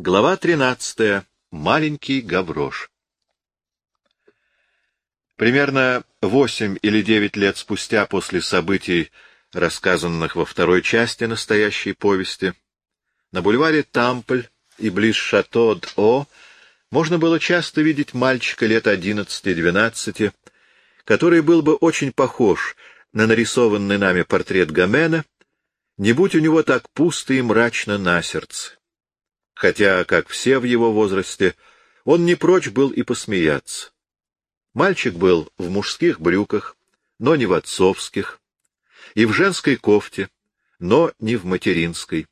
Глава 13. Маленький Гаврош. Примерно восемь или девять лет спустя после событий, рассказанных во второй части настоящей повести, на бульваре Тампль и близ Шато-д'О можно было часто видеть мальчика лет одиннадцати-двенадцати, который был бы очень похож на нарисованный нами портрет Гомена, не будь у него так пусто и мрачно на сердце хотя, как все в его возрасте, он не прочь был и посмеяться. Мальчик был в мужских брюках, но не в отцовских, и в женской кофте, но не в материнской.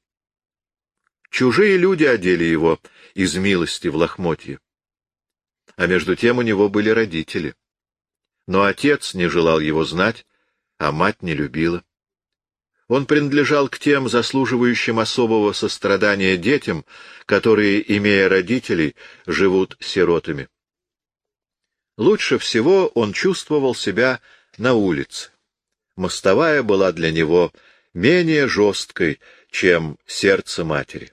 Чужие люди одели его из милости в лохмотье. А между тем у него были родители. Но отец не желал его знать, а мать не любила. Он принадлежал к тем заслуживающим особого сострадания детям, которые, имея родителей, живут сиротами. Лучше всего он чувствовал себя на улице. Мостовая была для него менее жесткой, чем сердце матери.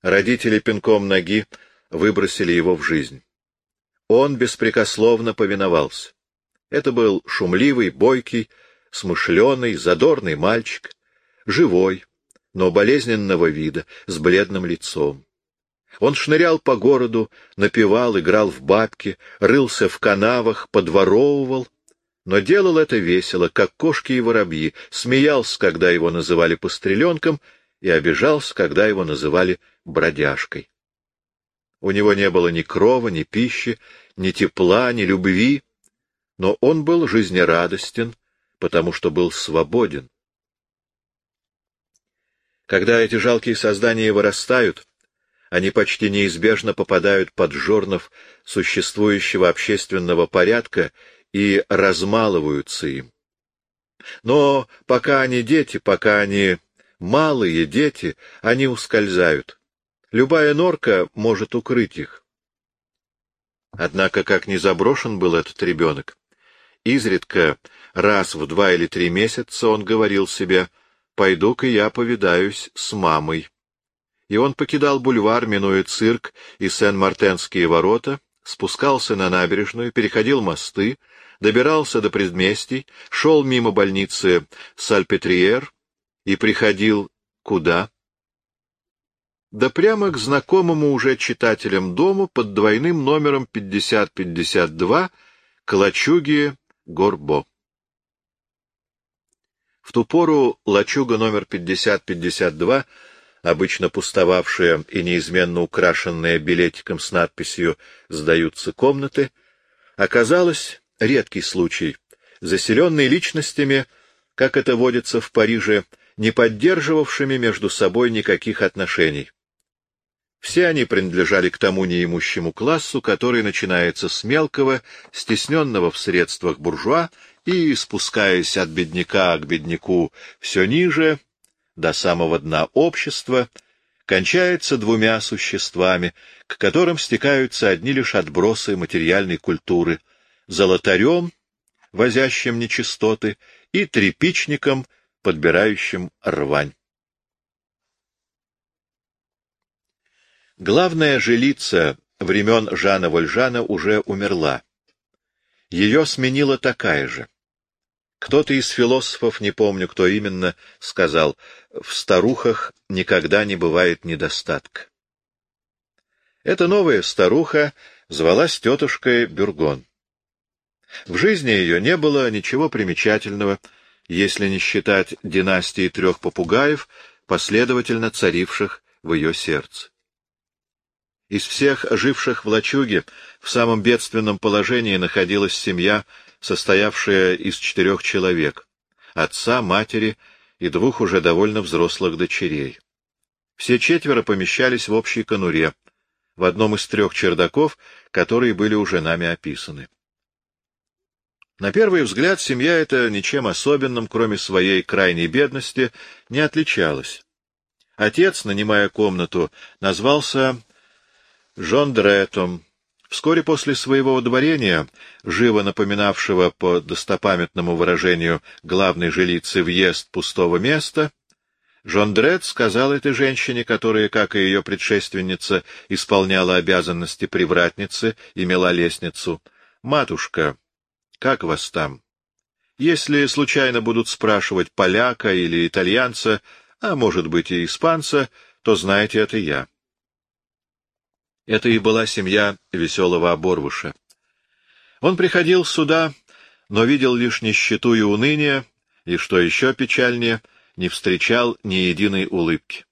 Родители пинком ноги выбросили его в жизнь. Он беспрекословно повиновался. Это был шумливый, бойкий, смышленый, задорный мальчик, живой, но болезненного вида, с бледным лицом. Он шнырял по городу, напевал, играл в бабки, рылся в канавах, подворовывал, но делал это весело, как кошки и воробьи, смеялся, когда его называли постреленком, и обижался, когда его называли бродяжкой. У него не было ни крова, ни пищи, ни тепла, ни любви, но он был жизнерадостен, потому что был свободен. Когда эти жалкие создания вырастают, они почти неизбежно попадают под жорнов существующего общественного порядка и размалываются им. Но пока они дети, пока они малые дети, они ускользают. Любая норка может укрыть их. Однако, как не заброшен был этот ребенок, изредка Раз в два или три месяца он говорил себе «Пойду-ка я повидаюсь с мамой». И он покидал бульвар, минуя цирк и Сен-Мартенские ворота, спускался на набережную, переходил мосты, добирался до предместий, шел мимо больницы Сальпетриер и приходил куда? Да прямо к знакомому уже читателям дому под двойным номером 5052 к лачуге Горбо. В ту пору лачуга номер 5052, обычно пустовавшая и неизменно украшенная билетиком с надписью «Сдаются комнаты», оказалась редкий случай, заселенный личностями, как это водится в Париже, не поддерживавшими между собой никаких отношений. Все они принадлежали к тому неимущему классу, который начинается с мелкого, стесненного в средствах буржуа и, спускаясь от бедняка к бедняку все ниже, до самого дна общества, кончается двумя существами, к которым стекаются одни лишь отбросы материальной культуры — золотарем, возящим нечистоты, и трепичником, подбирающим рвань. Главная жилица времен Жана Вольжана уже умерла. Ее сменила такая же. Кто-то из философов, не помню, кто именно, сказал, в старухах никогда не бывает недостатка. Эта новая старуха звалась тетушкой Бюргон. В жизни ее не было ничего примечательного, если не считать династии трех попугаев, последовательно царивших в ее сердце. Из всех живших в лачуге в самом бедственном положении находилась семья состоявшая из четырех человек — отца, матери и двух уже довольно взрослых дочерей. Все четверо помещались в общей конуре, в одном из трех чердаков, которые были уже нами описаны. На первый взгляд семья эта ничем особенным, кроме своей крайней бедности, не отличалась. Отец, нанимая комнату, назвался Жондретом, Вскоре после своего удворения, живо напоминавшего по достопамятному выражению главной жилицы въезд пустого места, Жондрет сказал этой женщине, которая, как и ее предшественница, исполняла обязанности привратницы и мела лестницу, «Матушка, как вас там? Если случайно будут спрашивать поляка или итальянца, а может быть и испанца, то знаете, это я». Это и была семья веселого оборвыша. Он приходил сюда, но видел лишь нищету и уныние, и, что еще печальнее — не встречал ни единой улыбки.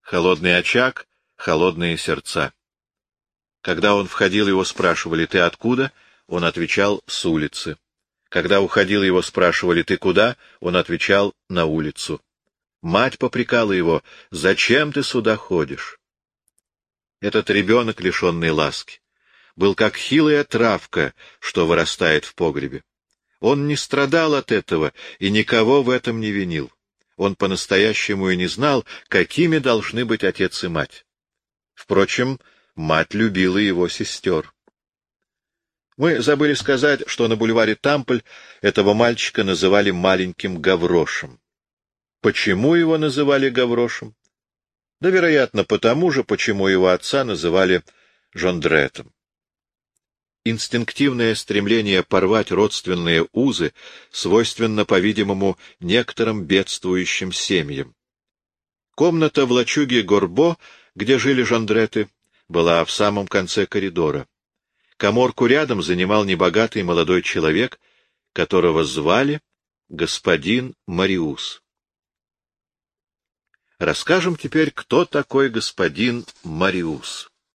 Холодный очаг, холодные сердца. Когда он входил, его спрашивали «Ты откуда?» Он отвечал «С улицы». Когда уходил, его спрашивали «Ты куда?» Он отвечал «На улицу». Мать попрекала его «Зачем ты сюда ходишь?» Этот ребенок, лишенный ласки, был как хилая травка, что вырастает в погребе. Он не страдал от этого и никого в этом не винил он по-настоящему и не знал, какими должны быть отец и мать. Впрочем, мать любила его сестер. Мы забыли сказать, что на бульваре Тампль этого мальчика называли маленьким Гаврошем. Почему его называли Гаврошем? Да, вероятно, потому же, почему его отца называли Жондретом. Инстинктивное стремление порвать родственные узы свойственно, по-видимому, некоторым бедствующим семьям. Комната в лачуге Горбо, где жили жандреты, была в самом конце коридора. Коморку рядом занимал небогатый молодой человек, которого звали господин Мариус. Расскажем теперь, кто такой господин Мариус.